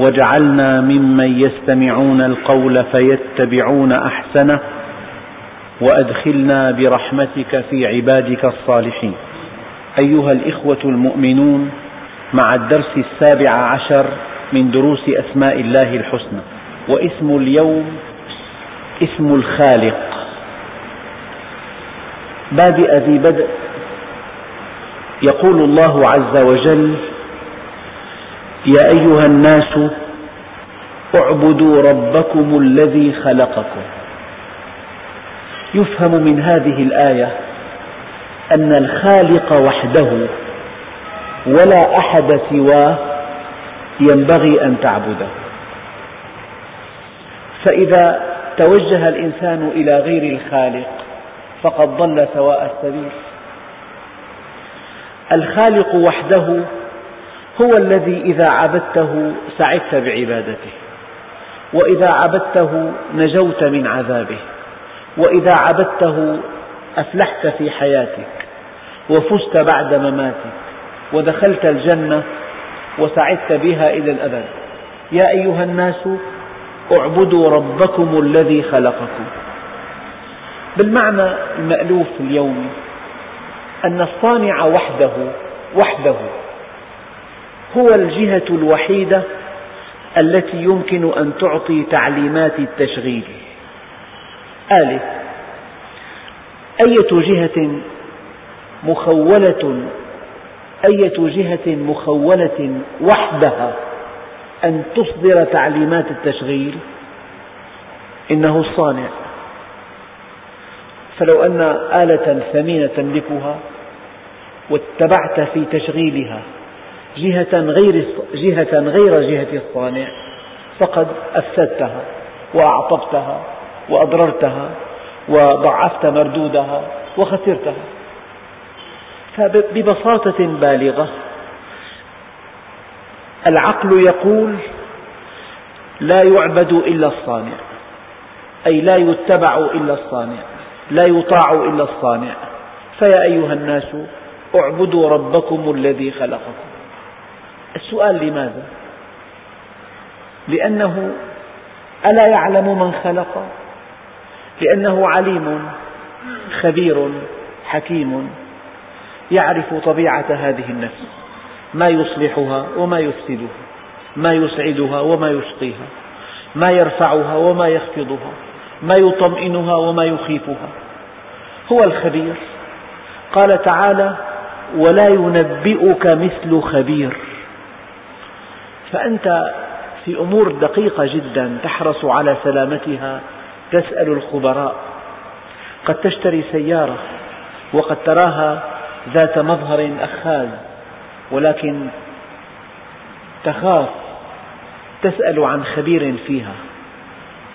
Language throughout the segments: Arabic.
واجعلنا ممن يستمعون القول فيتبعون أحسنه وأدخلنا برحمتك في عبادك الصالحين. أيها الإخوة المؤمنون مع الدرس السابع عشر من دروس أسماء الله الحسنى واسم اليوم اسم الخالق. بادئ ذي بدء يقول الله عز وجل يا أيها الناس اعبدوا ربكم الذي خلقكم. يفهم من هذه الآية أن الخالق وحده ولا أحد سواه ينبغي أن تعبده. فإذا توجه الإنسان إلى غير الخالق فقد ضل سواء السبيل. الخالق وحده هو الذي إذا عبدته سعدت بعبادته وإذا عبدته نجوت من عذابه وإذا عبدته أفلحت في حياتك وفزت بعد مماتك ودخلت الجنة وسعدت بها إلى الأبد. يا أيها الناس اعبدوا ربكم الذي خلقكم. بالمعنى المألوف اليومي أن الصانع وحده وحده هو الجهة الوحيدة التي يمكن أن تعطي تعليمات التشغيل. آلة أية جهة مخولة أية جهة مخولة وحدها أن تصدر تعليمات التشغيل؟ إنه الصانع. فلو أن آلة ثمينة تملكها واتبعت في تشغيلها جهة غير, جهة غير جهة الصانع. فقد أفسدتها وأعطبتها وأضررتها وضعفت مردودها وخسرتها. فببساطة بالغة العقل يقول لا يعبد إلا الصانع أي لا يتبع إلا الصانع لا يطاع إلا الصانع. فيا أيها الناس اعبدوا ربكم الذي خلقكم. السؤال لماذا؟ لأنه ألا يعلم من خلق؟ لأنه عليم خبير حكيم يعرف طبيعة هذه النفس ما يصلحها وما يفسدها ما يسعدها وما يشقيها ما يرفعها وما يخفضها ما يطمئنها وما يخيفها هو الخبير قال تعالى ولا ينبئك مثل خبير فأنت في أمور دقيقة جدا تحرص على سلامتها تسأل الخبراء. قد تشتري سيارة وقد تراها ذات مظهر أخاذ ولكن تخاف تسأل عن خبير فيها.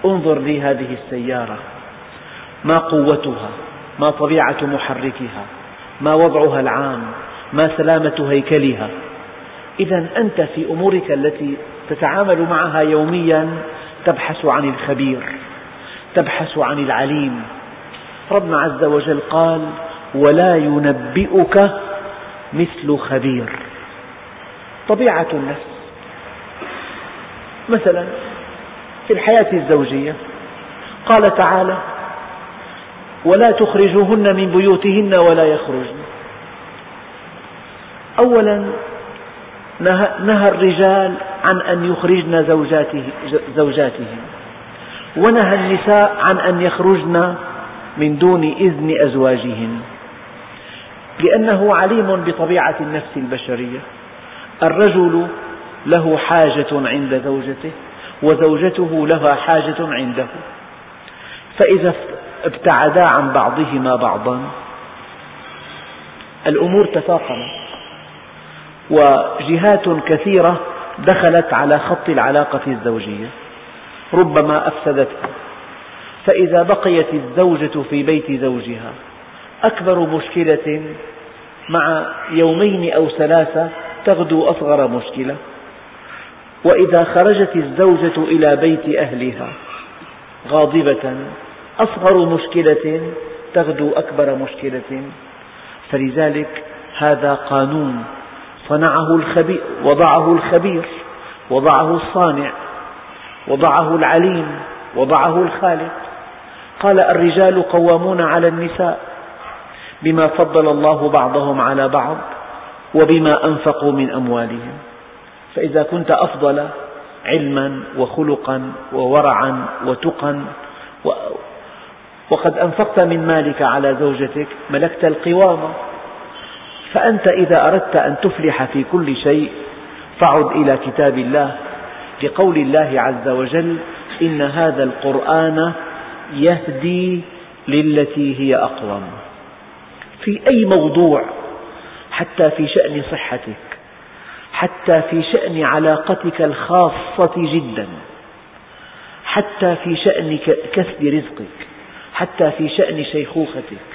انظر لي هذه السيارة. ما قوتها؟ ما طبيعة محركها؟ ما وضعها العام؟ ما سلامة هيكلها؟ إذا أنت في أمورك التي تتعامل معها يوميا تبحث عن الخبير تبحث عن العليم. ربنا عز وجل قال ولا ينبئك مثل خبير. طبيعة النفس. مثلا في الحياة الزوجية قال تعالى ولا تخرجوهن من بيوتهن ولا يخرجن. أولا نهى الرجال عن أن يخرجن زوجاته زوجاتهم. ونهى النساء عن أن يخرجن من دون إذن أزواجهن. لأنه عليم بطبيعة النفس البشرية. الرجل له حاجة عند زوجته وزوجته لها حاجة عنده. فإذا ابتعدا عن بعضهما بعضا الأمور تفاقمت. وجهات كثيرة دخلت على خط العلاقة الزوجية ربما أفسدتها فإذا بقيت الزوجة في بيت زوجها أكبر مشكلة مع يومين أو ثلاثة تغدو أصغر مشكلة. وإذا خرجت الزوجة إلى بيت أهلها غاضبة أصغر مشكلة تغدو أكبر مشكلة. فلذلك هذا قانون صنعه الخبير وضعه الخبير وضعه الصانع وضعه العليم وضعه الخالق. قال الرجال قوامون على النساء بما فضل الله بعضهم على بعض وبما أنفقوا من أموالهم. فإذا كنت أفضل علما وخلقا وورعا وتقا وقد أنفقت من مالك على زوجتك ملكت القوامة فأنت إذا أردت أن تفلح في كل شيء فعد إلى كتاب الله لقول الله عز وجل إن هذا القرآن يهدي للتي هي أقوم. في أي موضوع حتى في شأن صحتك حتى في شأن علاقتك الخاصة جدا حتى في شأن كسب رزقك حتى في شأن شيخوختك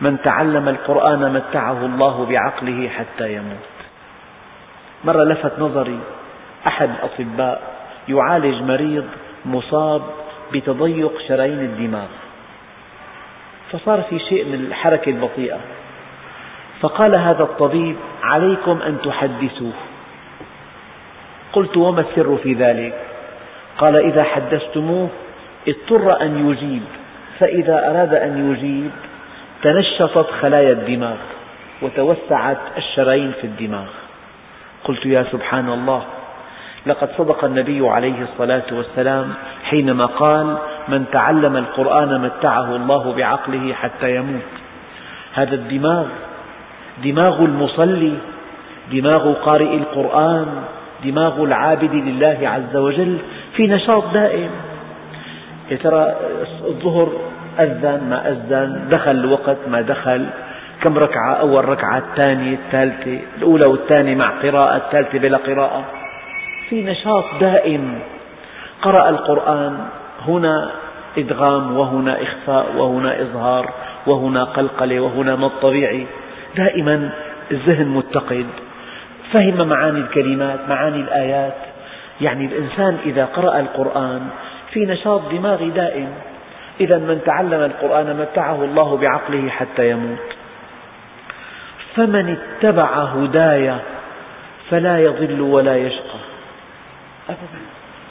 من تعلم القرآن متعه الله بعقله حتى يموت. مرة لفت نظري أحد الأطباء يعالج مريض مصاب بتضيق شرايين الدماغ. فصار في شيء من الحركة البطيئة. فقال هذا الطبيب عليكم أن تحدثوه. قلت وما السر في ذلك؟ قال إذا حدثتموه اضطر أن يجيب فإذا أراد أن يجيب تنشطت خلايا الدماغ وتوسعت الشرايين في الدماغ. قلت يا سبحان الله لقد صدق النبي عليه الصلاة والسلام حينما قال من تعلم القرآن متعه الله بعقله حتى يموت. هذا الدماغ دماغ المصلي دماغ قارئ القرآن دماغ العابد لله عز وجل في نشاط دائم. يا ترى الظهر أذن ما أذن دخل الوقت ما دخل. كم ركعة؟ أول ركعة الثانية الثالثة الأولى والثانية مع قراءة الثالثة بلا قراءة. في نشاط دائم. قرأ القرآن هنا إدغام وهنا إخفاء وهنا إظهار وهنا قلقلة وهنا مد طبيعي. دائما الذهن متقد. فهم معاني الكلمات معاني الآيات. يعني الإنسان إذا قرأ القرآن في نشاط دماغي دائم. إذا من تعلم القرآن متعه الله بعقله حتى يموت. فمن اتبع هداي فلا يضل ولا يشقى. أبدا.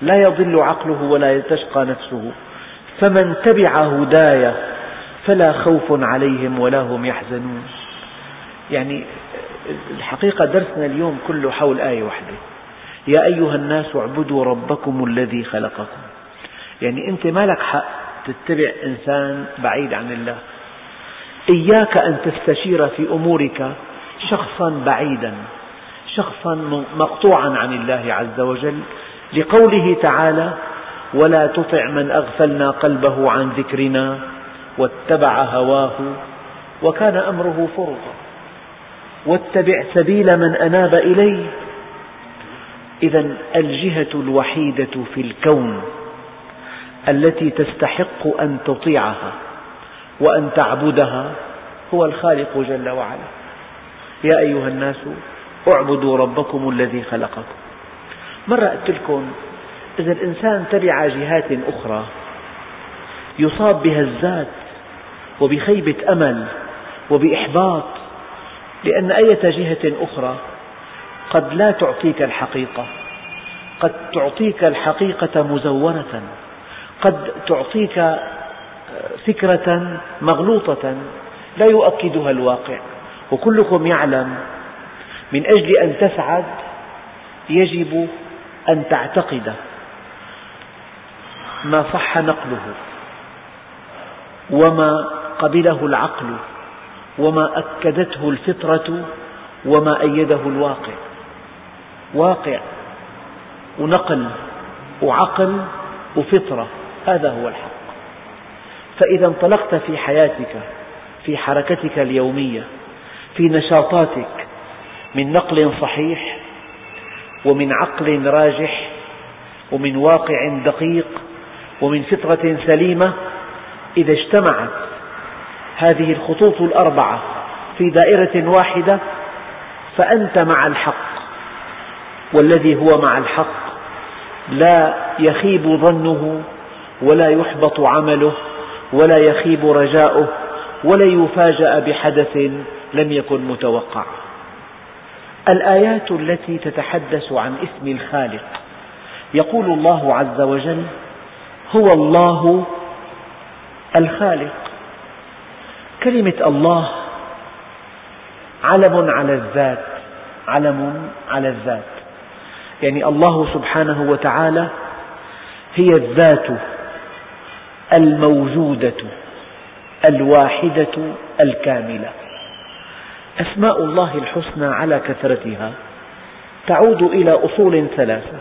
لا يضل عقله ولا تشقى نفسه. فمن تبع هداي فلا خوف عليهم ولا هم يحزنون. يعني الحقيقة درسنا اليوم كله حول آية واحدة. يا أيها الناس اعبدوا ربكم الذي خلقكم. يعني أنت ما لك حق تتبع إنسان بعيد عن الله. إياك أن تستشير في أمورك شخصا بعيدا شخصا مقطوعا عن الله عز وجل. لقوله تعالى ولا تطع من أغفلنا قلبه عن ذكرنا واتبع هواه. وكان أمره فرطا. واتبع سبيل من أناب إلي. إذا الجهة الوحيدة في الكون. التي تستحق أن تطيعها وأن تعبدها هو الخالق جل وعلا. يا أيها الناس اعبدوا ربكم الذي خلقكم. مرة قلت لكم إذا الإنسان تبع جهات أخرى يصاب بهزات وبخيبة أمل وبإحباط لأن أية جهة أخرى قد لا تعطيك الحقيقة قد تعطيك الحقيقة مزورة. قد تعطيك فكرة مغلوطة لا يؤكدها الواقع وكلكم يعلم من أجل أن تسعد يجب أن تعتقد ما صح نقله وما قبله العقل وما أكدته الفطرة وما أيده الواقع. واقع ونقل وعقل وفطرة. هذا هو الحق. فإذا انطلقت في حياتك في حركتك اليومية في نشاطاتك من نقل صحيح ومن عقل راجح ومن واقع دقيق ومن فطرة سليمة إذا اجتمعت هذه الخطوط الأربعة في دائرة واحدة فأنت مع الحق. والذي هو مع الحق لا يخيب ظنه ولا يحبط عمله ولا يخيب رجاؤه ولا يفاجأ بحدث لم يكن متوقع. الآيات التي تتحدث عن اسم الخالق يقول الله عز وجل هو الله الخالق كلمة الله علم على الذات علم على الذات. يعني الله سبحانه وتعالى هي الذات الموجودة الواحدة الكاملة. أسماء الله الحسنى على كثرتها تعود إلى أصول ثلاثة.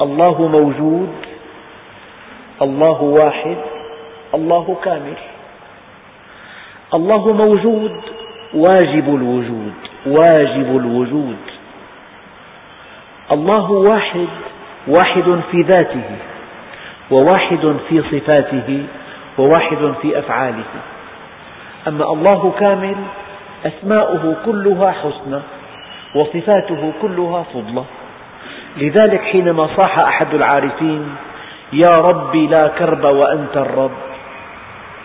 الله موجود الله واحد الله كامل. الله موجود واجب الوجود واجب الوجود. الله واحد واحد في ذاته. وواحد في صفاته وواحد في أفعاله. أما الله كامل أسماؤه كلها حسنى وصفاته كلها فضلة لذلك حينما صاح أحد العارفين يا ربي لا كرب وأنت الرب.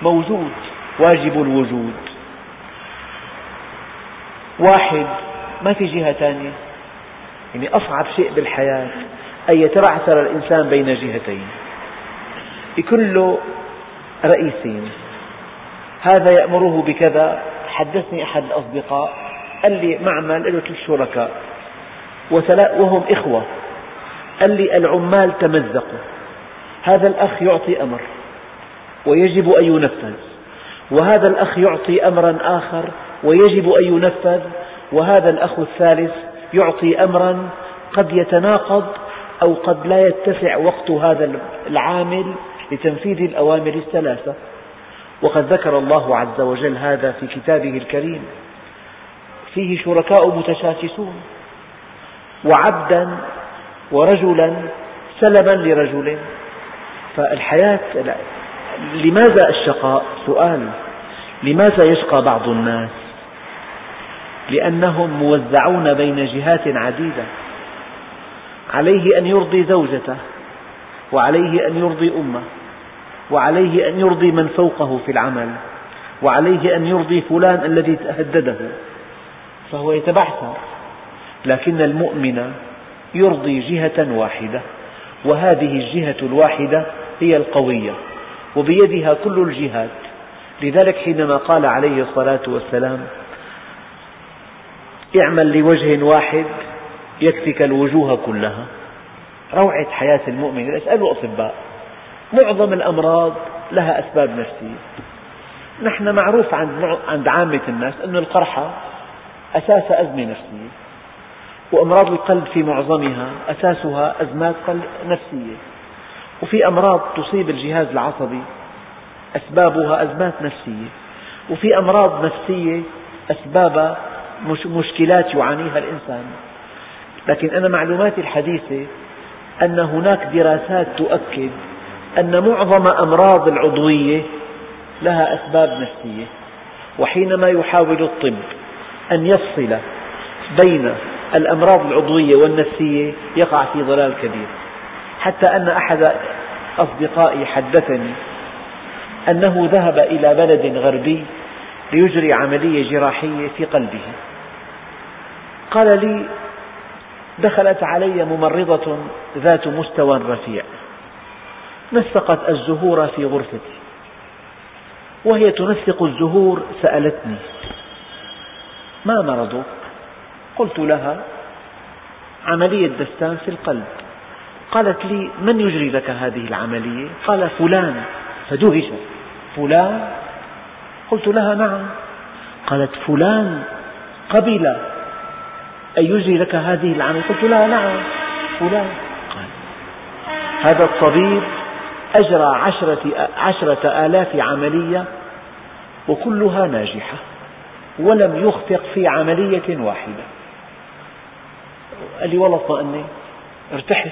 موجود واجب الوجود. واحد ما في جهة ثانية. يعني أصعب شيء بالحياة أن يترعثر الإنسان بين جهتين. يكون له رئيسين هذا يأمره بكذا. حدثني أحد الأصدقاء قال لي معمل له ثلاث شركاء وهم إخوة. قال لي العمال تمزقوا. هذا الأخ يعطي أمر ويجب أن ينفذ. وهذا الأخ يعطي أمرا آخر ويجب أن ينفذ. وهذا الأخ الثالث يعطي أمرا قد يتناقض أو قد لا يتسع وقت هذا العامل. لتنفيذ الأوامر الثلاثة. وقد ذكر الله عز وجل هذا في كتابه الكريم. فيه شركاء متشاكسون وعبدا ورجلا سلما لرجل. فالحياة لماذا الشقاء؟ سؤال. لماذا يشقى بعض الناس؟ لأنهم موزعون بين جهات عديدة. عليه أن يرضي زوجته. وعليه أن يرضي أمه وعليه أن يرضي من فوقه في العمل وعليه أن يرضي فلان الذي هدده فهو يتبعثر. لكن المؤمن يرضي جهة واحدة وهذه الجهة الواحدة هي القوية وبيدها كل الجهات لذلك حينما قال عليه الصلاة والسلام اعمل لوجه واحد يكفك الوجوه كلها. روعة حياة المؤمن. اسألوا أطباء معظم الأمراض لها أسباب نفسية. نحن معروف عند عند عامة الناس أن القرحة أساسها أزمة نفسية وأمراض القلب في معظمها أساسها أزمات نفسية. وفي أمراض تصيب الجهاز العصبي أسبابها أزمات نفسية. وفي أمراض نفسية أسبابها مشكلات يعانيها الإنسان. لكن أنا معلوماتي الحديثة أن هناك دراسات تؤكد أن معظم أمراض العضوية لها أسباب نفسية وحينما يحاول الطب أن يفصل بين الأمراض العضوية والنفسية يقع في ضلال كبير. حتى أن أحد أصدقائي حدثني أنه ذهب إلى بلد غربي ليجري عملية جراحية في قلبه. قال لي دخلت علي ممرضة ذات مستوى رفيع نسقت الزهور في غرفتي وهي تنسق الزهور سألتني ما مرضك؟ قلت لها عملية دستان في القلب قالت لي من يجري لك هذه العملية؟ قال فلان فدهشت فلان؟ قلت لها نعم قالت فلان قبل أن يجري لك هذه العملية قلت لها نعم. فلان. قال هذا الطبيب أجرى عشرة, عشرة آلاف عملية وكلها ناجحة ولم يخفق في عملية واحدة. قال لي والله اطمأنيت ارتحت.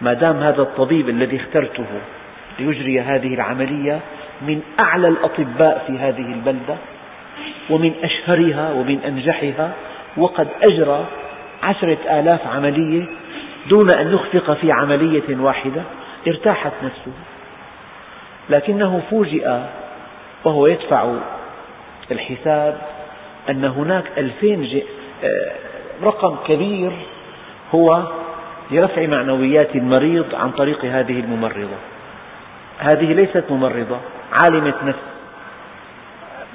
ما دام هذا الطبيب الذي اخترته ليجري هذه العملية من أعلى الأطباء في هذه البلدة ومن أشهرها ومن أنجحها وقد أجرى عشرة آلاف عملية دون أن يخفق في عملية واحدة ارتاحت نفسه. لكنه فوجئ وهو يدفع الحساب أن هناك ألفين آه، رقم كبير هو لرفع معنويات المريض عن طريق هذه الممرضة. هذه ليست ممرضة عالمة نفس.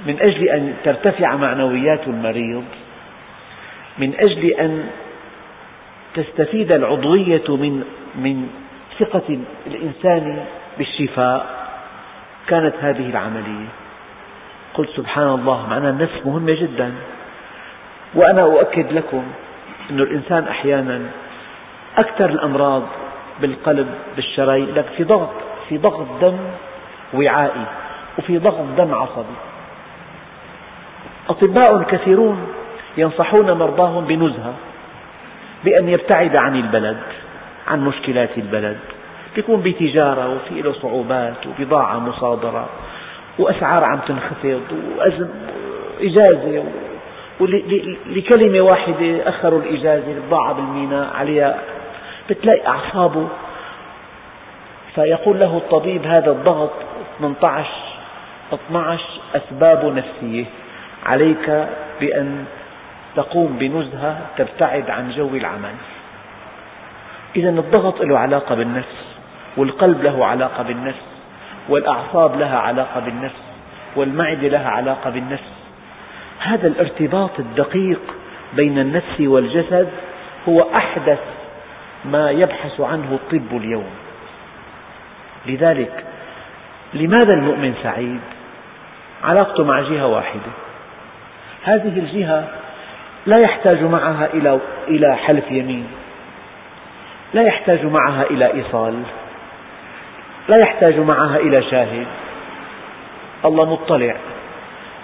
من أجل أن ترتفع معنويات المريض من أجل أن تستفيد العضوية من من ثقة الإنسان بالشفاء. كانت هذه العملية. قلت سبحان الله معنى النفس مهمة جدا. وأنا أؤكد لكم أن الإنسان أحيانا أكثر الأمراض بالقلب بالشرايين لك في ضغط في ضغط دم وعائي وفي ضغط دم عصبي. أطباء كثيرون ينصحون مرضاهم بنزهة بأن يبتعد عن البلد عن مشكلات البلد. يكون بتجارة وفي له صعوبات وبضاعة مصادرة وأسعار عم تنخفض وأزم إجازة ولكلمة واحدة أخروا الإجازة البضاعة بالميناء عليها. بتلاقي أعصابه. فيقول له الطبيب هذا الضغط 18 12 أسباب نفسية. عليك بأن تقوم بنزهة تبتعد عن جو العمل. إذا الضغط له علاقة بالنفس والقلب له علاقة بالنفس والأعصاب لها علاقة بالنفس والمعدة لها علاقة بالنفس. هذا الارتباط الدقيق بين النفس والجسد هو أحدث ما يبحث عنه الطب اليوم. لذلك لماذا المؤمن سعيد؟ علاقته مع جهة واحدة. هذه الجهة لا يحتاج معها إلى إلى حلف يمين. لا يحتاج معها إلى إيصال. لا يحتاج معها إلى شاهد. الله مطلع.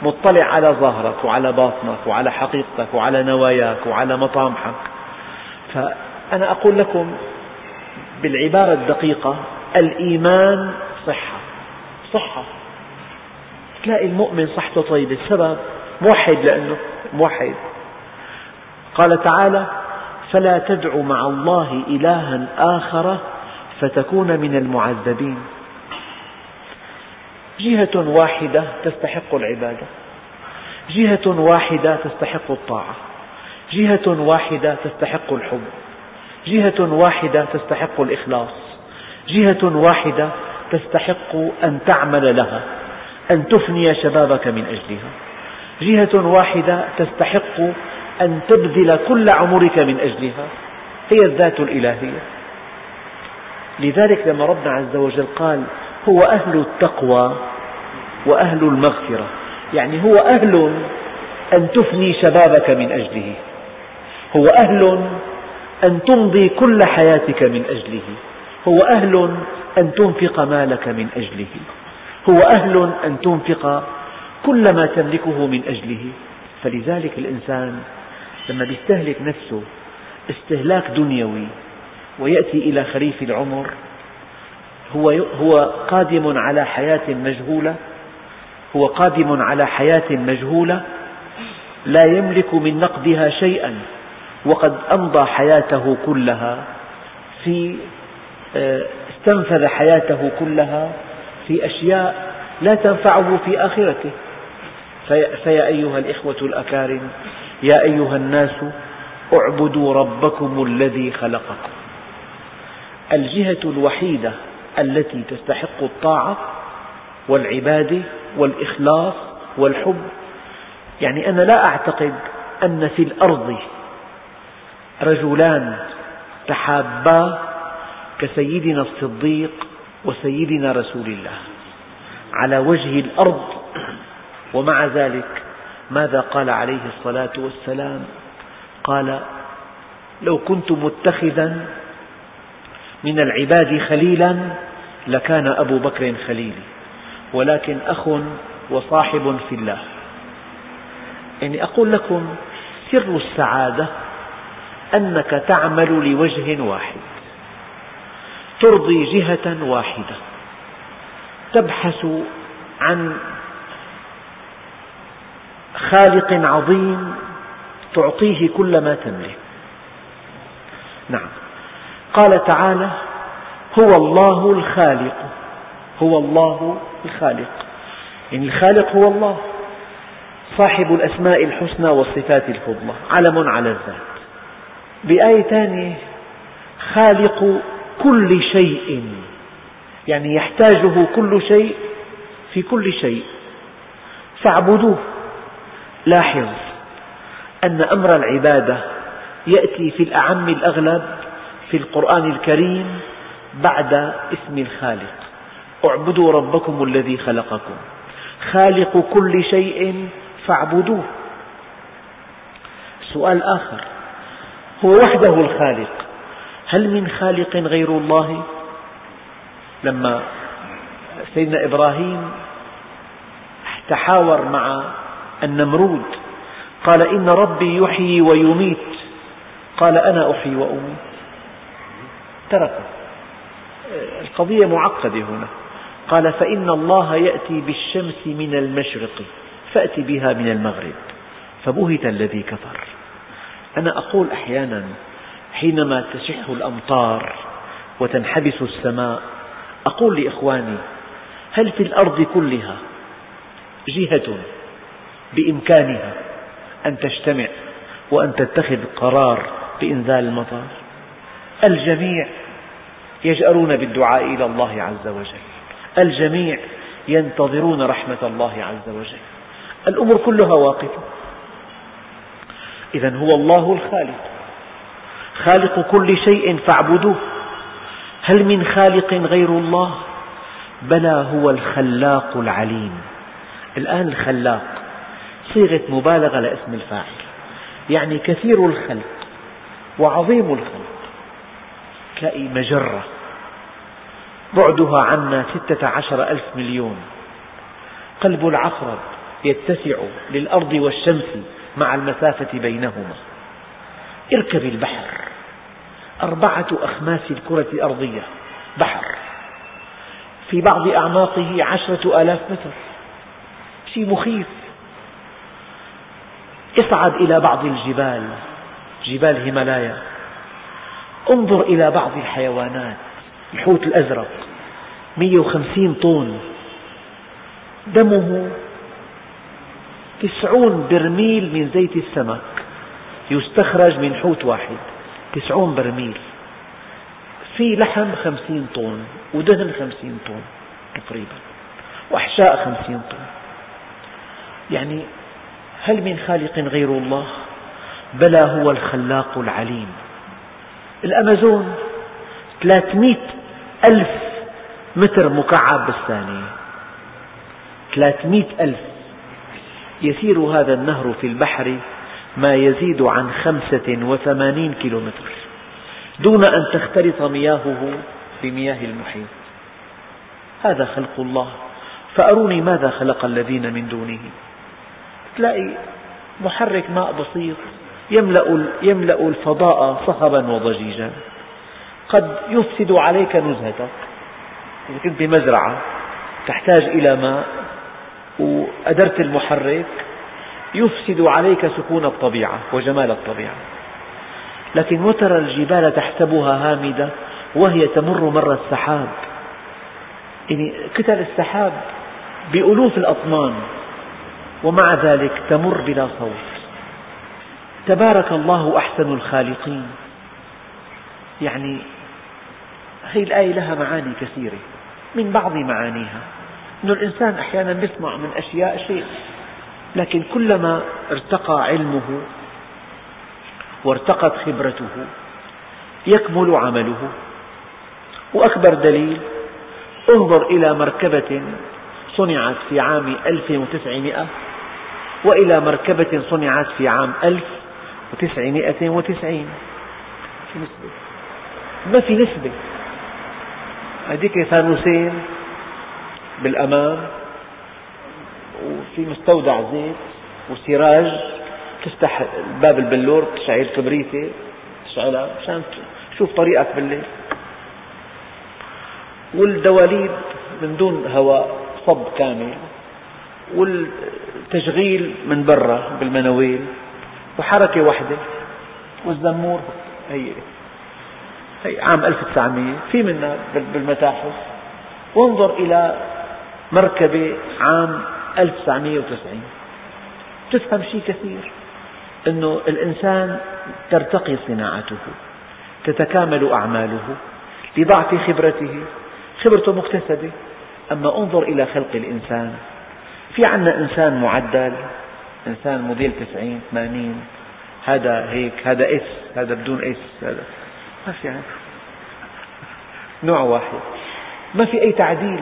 مطلع على ظاهرك وعلى باطنك وعلى حقيقتك وعلى نواياك وعلى مطامحك. فأنا أقول لكم بالعبارة الدقيقة الإيمان صحة. صحة. تلاقي المؤمن صحته طيبة. السبب موحد لأنه موحد. قال تعالى فلا تدع مع الله إلها آخر فتكون من المعذبين. جهة واحدة تستحق العبادة. جهة واحدة تستحق الطاعة. جهة واحدة تستحق الحب. جهة واحدة تستحق الإخلاص. جهة واحدة تستحق أن تعمل لها أن تفني شبابك من أجلها. جهة واحدة تستحق أن تبذل كل عمرك من أجلها. هي الذات الإلهية. لذلك لما ربنا عز وجل قال هو أهل التقوى وأهل المغفرة. يعني هو أهل أن تفني شبابك من أجله. هو أهل أن تمضي كل حياتك من أجله. هو أهل أن تنفق مالك من أجله. هو أهل أن تنفق كل ما تملكه من أجله. فلذلك الإنسان لما يستهلك نفسه استهلاك دنيوي ويأتي إلى خريف العمر هو هو قادم على حياة مجهولة هو قادم على حياة مجهولة لا يملك من نقدها شيئا وقد أمضى حياته كلها في آه، استنفذ حياته كلها في أشياء لا تنفعه في آخرته. فيا أيها الإخوة الأكارم يا أيها الناس اعبدوا ربكم الذي خلقكم. الجهة الوحيدة التي تستحق الطاعة والعبادة والإخلاص والحب يعني أنا لا أعتقد أن في الأرض رجلان تحابا كسيدنا الصديق وسيدنا رسول الله. على وجه الأرض ومع ذلك ماذا قال عليه الصلاة والسلام؟ قال لو كنت متخذا من العباد خليلا لكان أبو بكر خليلي ولكن أخ وصاحب في الله. يعني أقول لكم سر السعادة أنك تعمل لوجه واحد ترضي جهة واحدة تبحث عن خالق عظيم تعطيه كل ما تملك. نعم. قال تعالى هو الله الخالق. هو الله الخالق. يعني الخالق هو الله. صاحب الأسماء الحسنى والصفات الفضلى. علم على الذات. بآية ثانية خالق كل شيء. يعني يحتاجه كل شيء في كل شيء. فاعبدوه. لاحظ أن أمر العبادة يأتي في الأعم الأغلب في القرآن الكريم بعد اسم الخالق. اعبدوا ربكم الذي خلقكم. خالق كل شيء فاعبدوه. سؤال آخر. هو وحده الخالق. هل من خالق غير الله؟ لما سيدنا إبراهيم تحاور مع النمرود. قال إن ربي يحيي ويميت. قال أنا أحيي وأميت. تركه القضية معقدة هنا. قال فإن الله يأتي بالشمس من المشرق فأت بها من المغرب. فبهت الذي كفر. أنا أقول أحيانا حينما تشح الأمطار وتنحبس السماء أقول لإخواني هل في الأرض كلها جهة بإمكانها أن تجتمع وأن تتخذ قرار بإنزال المطر الجميع يجأرون بالدعاء إلى الله عز وجل. الجميع ينتظرون رحمة الله عز وجل. الأمور كلها واقفة. إذا هو الله الخالق. خالق كل شيء فاعبدوه. هل من خالق غير الله؟ بلى هو الخلاق العليم. الآن الخلاق صيغة مبالغة لاسم الفاعل. يعني كثير الخلق وعظيم الخلق تلاقي مجرة بعدها عنا ستة عشر ألف مليون. قلب العقرب يتسع للأرض والشمس مع المسافة بينهما. اركب البحر. أربعة أخماس الكرة الأرضية بحر. في بعض أعماقه عشرة آلاف متر. شيء مخيف. اصعد إلى بعض الجبال جبال هيمالايا انظر إلى بعض الحيوانات الحوت الأزرق 150 طن. دمه تسعون برميل من زيت السمك يستخرج من حوت واحد تسعون برميل. في لحم خمسين طن ودهن خمسين طن تقريبا وأحشاء خمسين طن. يعني هل من خالق غير الله؟ بلى هو الخلاق العليم. الأمازون 300 ألف متر مكعب بالثانية. 300 ألف. يسير هذا النهر في البحر ما يزيد عن خمسة وثمانين كيلومتر. دون أن تختلط مياهه بمياه المحيط. هذا خلق الله. فأروني ماذا خلق الذين من دونه؟ تلاقي محرك ماء بسيط يملأ, يملأ الفضاء صخبا وضجيجا. قد يفسد عليك نزهتك. إذا كنت بمزرعة تحتاج إلى ماء وأدرت المحرك يفسد عليك سكون الطبيعة وجمال الطبيعة. لكن وترى الجبال تحسبها هامدة وهي تمر مر السحاب. يعني كتل السحاب بألوف الأطنان. ومع ذلك تمر بلا صوت. تبارك الله أحسن الخالقين. يعني هذه الآية لها معاني كثيرة من بعض معانيها. أن الإنسان أحيانا يسمع من أشياء شيء لكن كلما ارتقى علمه وارتقت خبرته يكمل عمله. وأكبر دليل انظر إلى مركبة صنعت في عام 1900 وإلى مركبة صنعت في عام 1990 في نسبة. ما في نسبة. هذيك فانوسين بالأمام وفي مستودع زيت وسراج تفتح باب البلور تشعل كبريتة تشعلها مشان تشوف طريقك بالليل. والدواليب من دون هواء صب كامل. والتشغيل من برا بالمنويل وحركة واحدة والزمور. هي هي عام 1900 في منها بالمتاحف. وانظر إلى مركبة عام 1990 تفهم شيء كثير أنه الإنسان ترتقي صناعته تتكامل أعماله لضعف خبرته. خبرته مكتسبة. أما انظر إلى خلق الإنسان في عنا إنسان معدل إنسان موديل تسعين ثمانين هذا هيك هذا S هذا بدون S هذا. ما في نوع واحد. ما في أي تعديل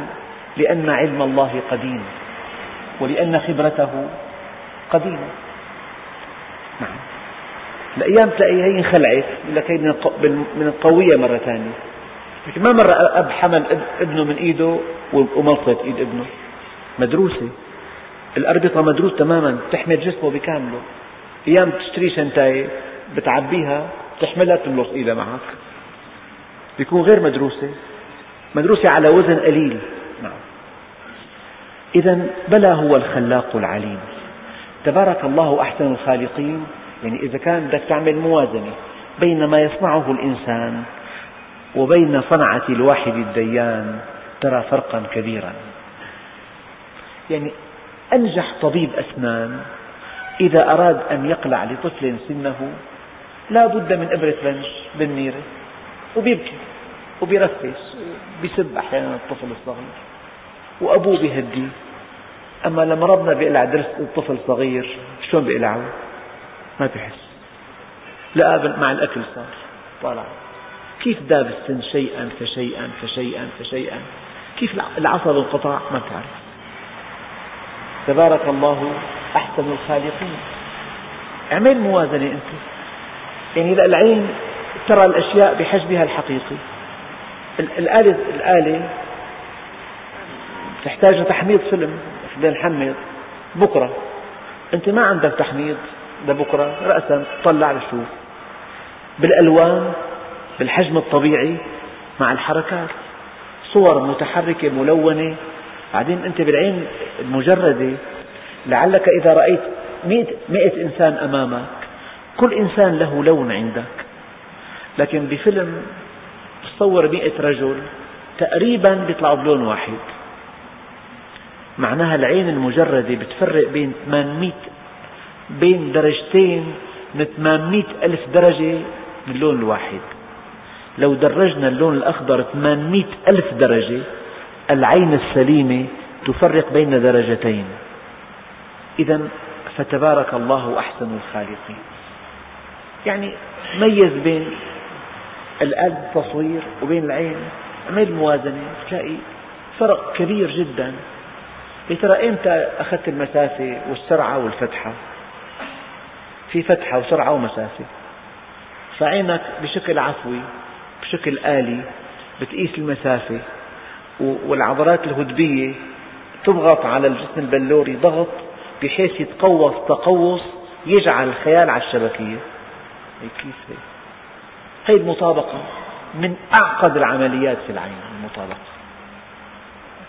لأن علم الله قديم ولأن خبرته قديمة. نعم. الأيام تلاقي هي انخلعت لك هي من القوية مرة ثانية. ما مرة أب حمل ابنه من إيده وملطت إيد ابنه. مدروسة. الأربطة مدروس تماما تحمل جسمه بكامله. أيام تشتري شنتاية بتعبيها تحملها تملص إيدها معك. بيكون غير مدروسة. مدروسة على وزن قليل. نعم. إذا بلى هو الخلاق العليم. تبارك الله أحسن الخالقين. يعني إذا كان بدك تعمل موازنة بين ما يصنعه الإنسان وبين صنعة الواحد الديان ترى فرقا كبيرا. يعني أنجح طبيب أسنان إذا أراد أن يقلع لطفل سنه لا بد من إبرة بنج بالنيرة وبيبكي وبيرفس بيسب أحيانا الطفل الصغير وأبوه بيهديه. أما لما ربنا بيقلع درس الطفل صغير شلون بيقلعه؟ ما بيحس. لا مع الأكل صار طالع. كيف داب السن شيئا فشيئا فشيئا فشيئا؟ كيف العصب انقطع ما تعرف تبارك الله أحسن الخالقين. اعمل موازنة أنت. يعني العين ترى الأشياء بحجمها الحقيقي. الآلة, الآلة تحتاج لتحميض فيلم بدنا نحمض بكرة. أنت ما عندك تحميض لبكرة. رأسا طلع لشوف بالألوان بالحجم الطبيعي مع الحركات. صور متحركة ملونة. بعدين أنت بالعين المجردة لعلك إذا رأيت مئة إنسان أمامك كل إنسان له لون عندك. لكن بفيلم تصور مئة رجل تقريبا بيطلعوا بلون واحد. معناها العين المجردة بتفرق بين 800 بين درجتين من 800 ألف درجة من اللون الواحد. لو درجنا اللون الأخضر 800 ألف درجة العين السليمة تفرق بين درجتين. إذا فتبارك الله أحسن الخالقين. يعني ميز بين الآلة التصوير وبين العين اعمل موازنة تلاقي فرق كبير جدا. يا ترى إمتى أخذت المسافة والسرعة والفتحة؟ في فتحة وسرعة ومسافة. فعينك بشكل عفوي بشكل آلي بتقيس المسافة. والعضلات الهدبية تضغط على الجسم البلوري ضغط بحيث يتقوس تقوس يجعل الخيال على الشبكية. كيف هي هي المطابقة من أعقد العمليات في العين المطابقة.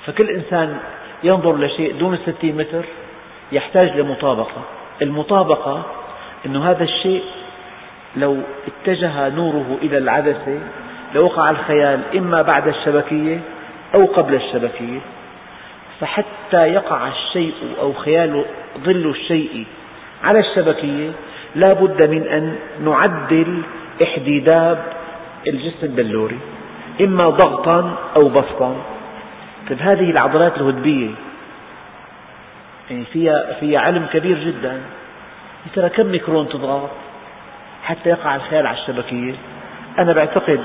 فكل إنسان ينظر لشيء دون الستين متر يحتاج لمطابقة. المطابقة أن هذا الشيء لو اتجه نوره إلى العدسة لوقع الخيال إما بعد الشبكية أو قبل الشبكية فحتى يقع الشيء أو خيال ظل الشيء على الشبكية لا بد من أن نعدل احديداب الجسم البلوري إما ضغطا أو بسطا. طيب هذه العضلات الهدبية يعني فيها, فيها علم كبير جدا. ترى كم ميكرون تضغط حتى يقع الخيال على الشبكية؟ أنا بعتقد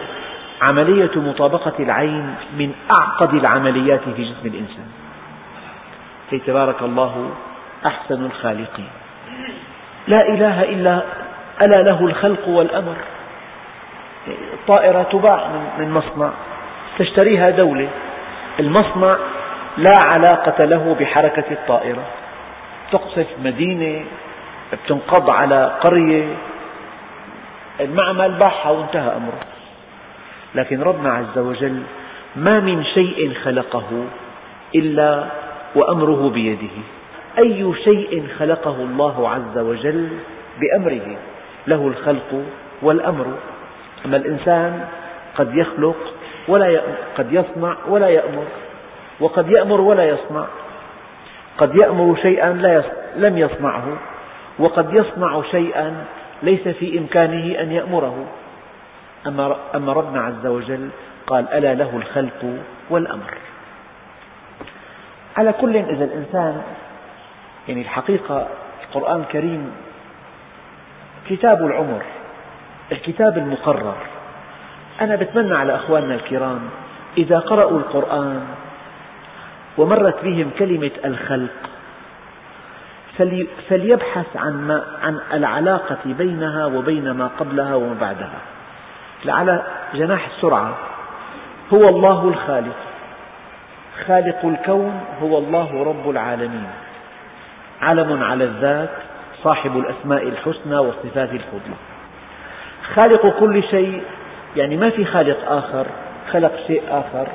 عملية مطابقة العين من أعقد العمليات في جسم الإنسان. كي تبارك الله أحسن الخالقين. لا إله إلا ألا له الخلق والأمر. الطائرة تباع من مصنع تشتريها دولة. المصنع لا علاقة له بحركة الطائرة. تقصف مدينة بتنقض على قرية. المعمل باعها وانتهى أمره. لكن ربنا عز وجل ما من شيء خلقه إلا وأمره بيده. أي شيء خلقه الله عز وجل بأمره. له الخلق والأمر. أما الإنسان قد يخلق ولا قد يصنع ولا يأمر. وقد يأمر ولا يصنع. قد يأمر شيئا لا لم يصنعه. وقد يصنع شيئا ليس في إمكانه أن يأمره. أما ربنا عز وجل قال ألا له الخلق والأمر. على كل إذا الإنسان يعني الحقيقة القرآن الكريم كتاب العمر الكتاب المقرر. أنا بتمنى على أخواننا الكرام إذا قرأوا القرآن ومرت بهم كلمة الخلق فليبحث عن, ما عن العلاقة بينها وبين ما قبلها وما بعدها. على جناح السرعة. هو الله الخالق. خالق الكون هو الله رب العالمين. علم على الذات صاحب الأسماء الحسنى والصفات الفضلى خالق كل شيء يعني ما في خالق آخر خلق شيء آخر.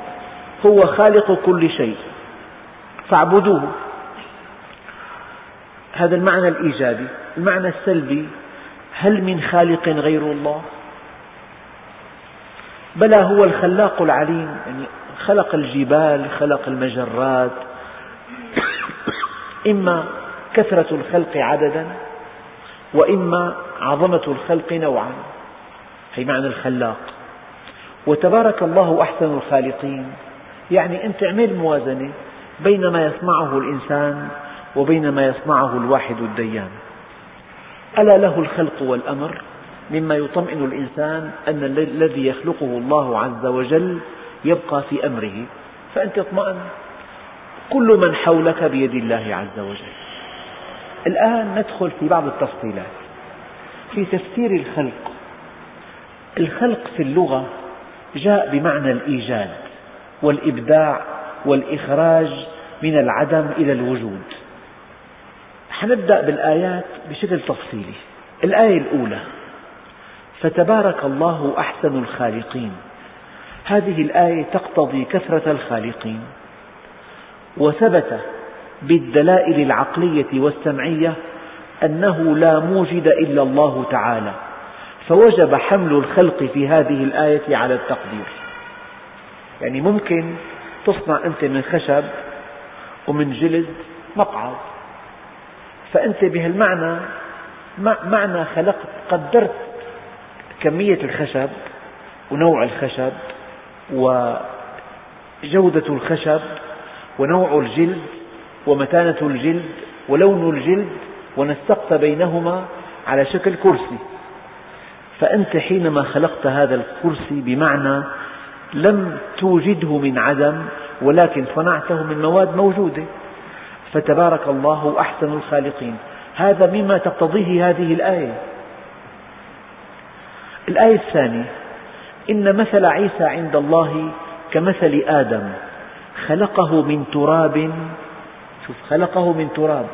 هو خالق كل شيء. فاعبدوه. هذا المعنى الإيجابي. المعنى السلبي. هل من خالق غير الله؟ بلى هو الخلاق العليم يعني خلق الجبال خلق المجرات. إما كثرة الخلق عددا وإما عظمة الخلق نوعا. هي معنى الخلاق. وتبارك الله أحسن الخالقين. يعني أنت اعمل موازنة بين ما يصنعه الإنسان وبين ما يصنعه الواحد الديان. ألا له الخلق والأمر؟ مما يطمئن الإنسان أن الذي يخلقه الله عز وجل يبقى في أمره. فأنت اطمئن. كل من حولك بيد الله عز وجل. الآن ندخل في بعض التفصيلات. في تفسير الخلق. الخلق في اللغة جاء بمعنى الإيجاد والإبداع والإخراج من العدم إلى الوجود. حنبدأ بالآيات بشكل تفصيلي. الآية الأولى. فتبارك الله أحسن الخالقين. هذه الآية تقتضي كثرة الخالقين. وثبت بالدلائل العقلية والسمعية أنه لا موجد إلا الله تعالى. فوجب حمل الخلق في هذه الآية على التقدير. يعني ممكن تصنع أنت من خشب ومن جلد مقعد. فأنت بهالمعنى معنى خلقت قدرت كمية الخشب ونوع الخشب وجودة الخشب ونوع الجلد ومتانة الجلد ولون الجلد ونسقت بينهما على شكل كرسي. فأنت حينما خلقت هذا الكرسي بمعنى لم توجده من عدم ولكن صنعته من مواد موجودة. فتبارك الله أحسن الخالقين. هذا مما تقتضيه هذه الآية. الآية الثانية إن مثل عيسى عند الله كمثل آدم خلقه من تراب. شوف خلقه من تراب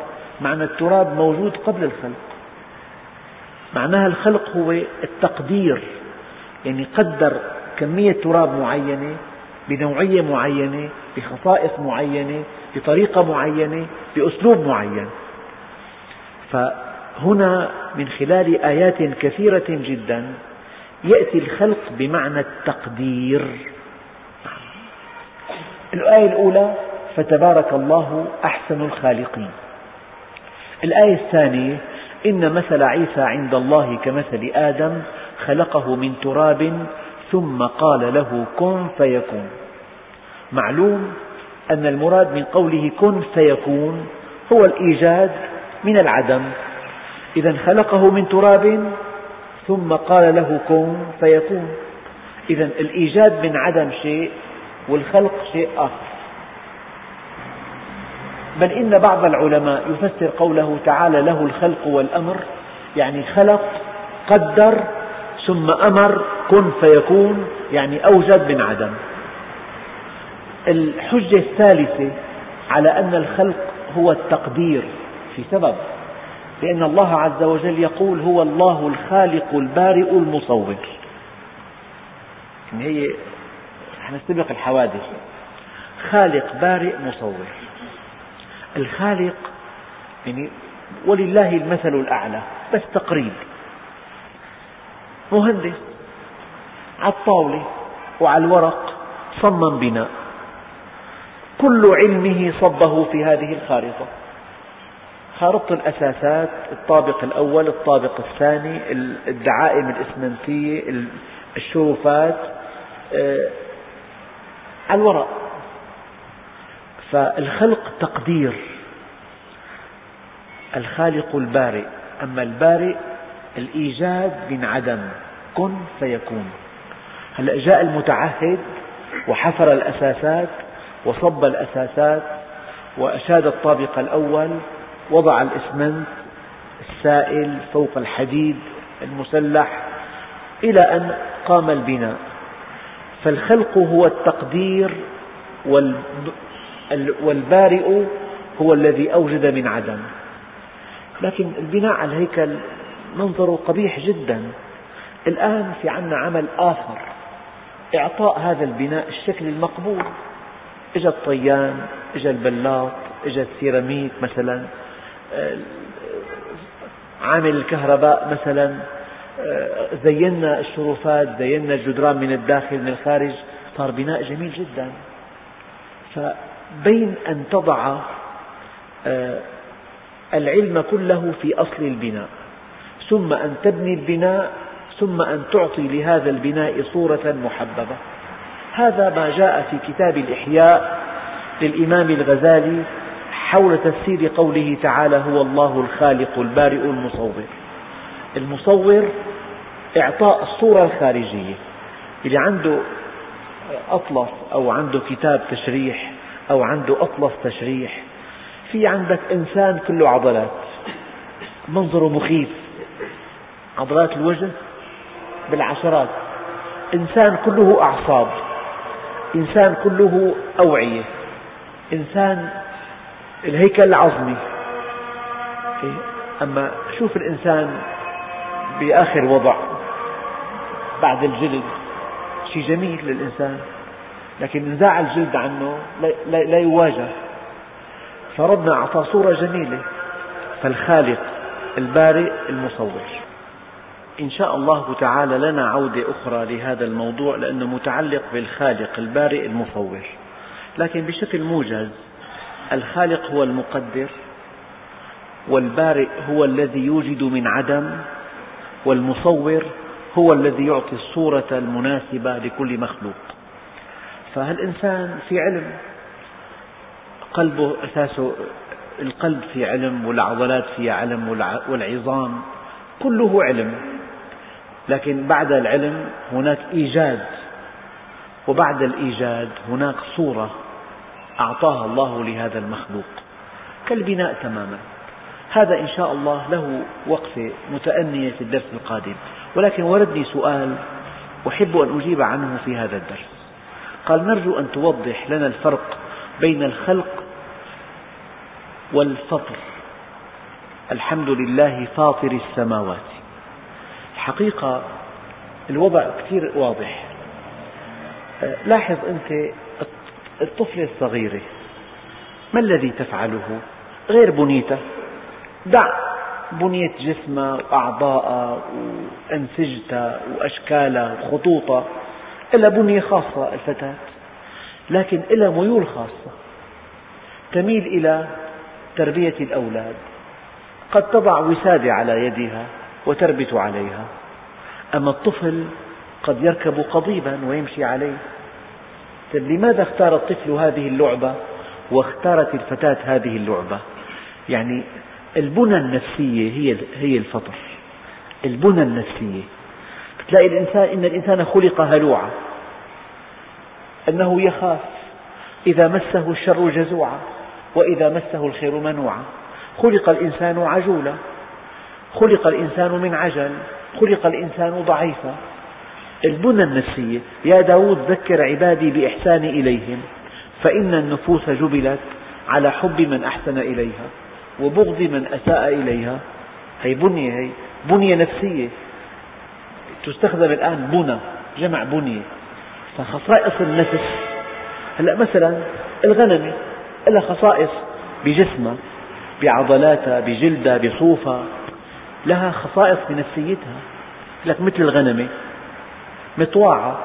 معنى التراب موجود قبل الخلق. معناها الخلق هو التقدير يعني قدر كمية تراب معينة بنوعية معينة بخصائص معينة بطريقة معينة بأسلوب معين. فهنا من خلال آيات كثيرة جدا يأتي الخلق بمعنى التقدير. الآية الأولى فتبارك الله أحسن الخالقين. الآية الثانية إن مثل عيسى عند الله كمثل آدم خلقه من تراب ثم قال له كن فيكون. معلوم أن المراد من قوله كن فيكون هو الإيجاد من العدم. إذا خلقه من تراب ثم قال له كن فيكون إذا الإيجاد من عدم شيء والخلق شيء آخر. بل إن بعض العلماء يفسر قوله تعالى له الخلق والأمر يعني خلق قدر ثم أمر كن فيكون يعني أوجد من عدم. الحجة الثالثة على أن الخلق هو التقدير في سبب. لأن الله عز وجل يقول هو الله الخالق البارئ المصور. يعني هي نستبق الحوادث. خالق بارئ مصور. الخالق يعني ولله المثل الأعلى بس تقريب. مهندس على الطاولة وعلى الورق صمم بناء. كل علمه صبه في هذه الخارطة. خارطة الأساسات الطابق الأول الطابق الثاني الدعائم الإسمنتية الشرفات آه، على الورق فالخلق تقدير. الخالق البارئ. أما البارئ الإيجاد من عدم. كن فيكون. هلأ جاء المتعهد وحفر الأساسات وصب الأساسات وأشاد الطابق الأول وضع الإسمنت السائل فوق الحديد المسلح إلى أن قام البناء. فالخلق هو التقدير والبارئ هو الذي أوجد من عدم. لكن البناء على الهيكل منظره قبيح جدا. الآن في عنا عمل آخر. إعطاء هذا البناء الشكل المقبول. إجا الطيان إجا البلاط إجا السيراميك مثلا. عامل الكهرباء مثلا آه، زينا الشرفات زينا الجدران من الداخل من الخارج صار بناء جميل جدا. فبين أن تضع آه، العلم كله في أصل البناء ثم أن تبني البناء ثم أن تعطي لهذا البناء صورة محببة. هذا ما جاء في كتاب الإحياء للإمام الغزالي حول تفسير قوله تعالى هو الله الخالق البارئ المصور. المصور إعطاء الصورة الخارجية. اللي عنده أطلس أو عنده كتاب تشريح أو عنده أطلس تشريح في عندك إنسان كله عضلات. منظره مخيف. عضلات الوجه بالعشرات. إنسان كله أعصاب. إنسان كله أوعية. إنسان الهيكل العظمي. إيه؟ أما شوف الإنسان بآخر وضع بعد الجلد شيء جميل للإنسان لكن انزاع الجلد عنه لا يواجه. فربنا أعطى صورة جميلة فالخالق البارئ المصور. إن شاء الله تعالى لنا عودة أخرى لهذا الموضوع لأنه متعلق بالخالق البارئ المصور. لكن بشكل موجز الخالق هو المقدر والبارئ هو الذي يوجد من عدم والمصور هو الذي يعطي الصورة المناسبة لكل مخلوق. فهالإنسان في علم؟ قلبه أساسه القلب في علم والعضلات فيها علم والعظام كله علم. لكن بعد العلم هناك إيجاد وبعد الإيجاد هناك صورة. أعطاها الله لهذا المخلوق. كالبناء تماما. هذا إن شاء الله له وقفة متأنية في الدرس القادم. ولكن وردني سؤال أحب أن أجيب عنه في هذا الدرس. قال نرجو أن توضح لنا الفرق بين الخلق والفطر. الحمد لله فاطر السماوات. الحقيقة الوضع كثير واضح. لاحظ أنت الطفلة الصغيرة ما الذي تفعله؟ غير بنيتها دع بنية جسمها وأعضاءها وأنسجتها وأشكالها وخطوطها إلا بنية خاصة الفتاة. لكن لها ميول خاصة. تميل إلى تربية الأولاد. قد تضع وسادة على يدها وتربت عليها. أما الطفل قد يركب قضيبا ويمشي عليه. طيب لماذا اختار الطفل هذه اللعبة واختارت الفتاة هذه اللعبة؟ يعني البنى النفسية هي هي الفطر. البنى النفسية. تلاقي الإنسان إن الإنسان خلق هلوعا أنه يخاف. إذا مسه الشر جزوعا وإذا مسه الخير منوعا. خلق الإنسان عجولا. خلق الإنسان من عجل. خلق الإنسان ضعيفا. البنى النفسية يا داود ذكر عبادي بإحساني إليهم فإن النفوس جبلت على حب من أحسن إليها وبغض من أساء إليها. هي بنية هي بنية نفسية. تستخدم الآن بنى جمع بنية. فخصائص النفس هلأ مثلا الغنمة لها خصائص بجسمها بعضلاتها بجلدها بصوفها لها خصائص بنفسيتها. لك مثل الغنمة. مطواعة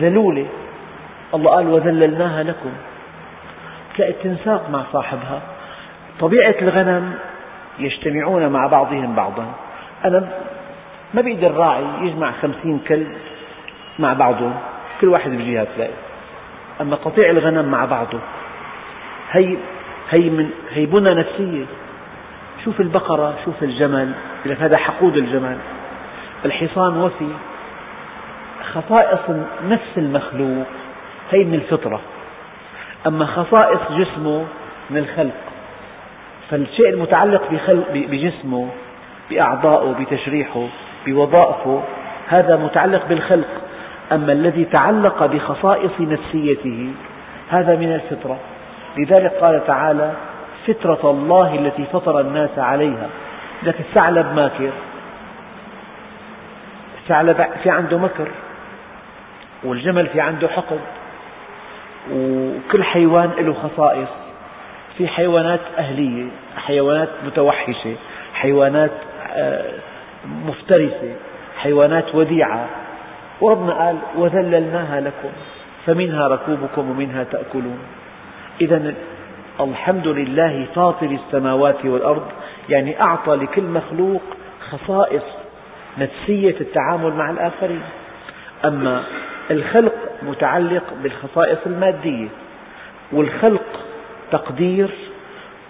ذلولة. الله قال وذللناها لكم. تلاقي تنساق مع صاحبها. طبيعة الغنم يجتمعون مع بعضهم بعضا. أنا ما بيقدر راعي يجمع خمسين كلب مع بعضهم. كل واحد بجهة تلاقي. أما قطيع الغنم مع بعضه هي هي من هي بنى نفسية. شوف البقرة شوف الجمل لك هذا حقود الجمل. الحصان وفي. خصائص نفس المخلوق هي من الفطرة. أما خصائص جسمه من الخلق فالشيء المتعلق بجسمه بأعضائه بتشريحه بوظائفه هذا متعلق بالخلق. أما الذي تعلق بخصائص نفسيته هذا من الفطرة. لذلك قال تعالى فطرة الله التي فطر الناس عليها لك الثعلب ماكر. الثعلب في عنده مكر. والجمل في عنده حقد وكل حيوان له خصائص. في حيوانات أهلية حيوانات متوحشة حيوانات آه، مفترسة حيوانات وديعة. وربنا قال وذللناها لكم فمنها ركوبكم ومنها تأكلون. إذا الحمد لله فاطر السماوات والأرض يعني أعطى لكل مخلوق خصائص نفسية التعامل مع الآخرين. أما الخلق متعلق بالخصائص المادية والخلق تقدير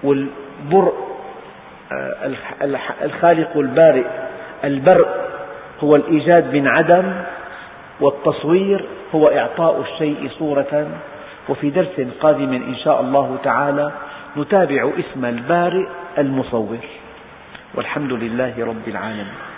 والبرء آه، الخالق البارئ البرء هو الإيجاد من عدم والتصوير هو إعطاء الشيء صورة. وفي درس قادم إن شاء الله تعالى نتابع اسم البارئ المصور. والحمد لله رب العالمين.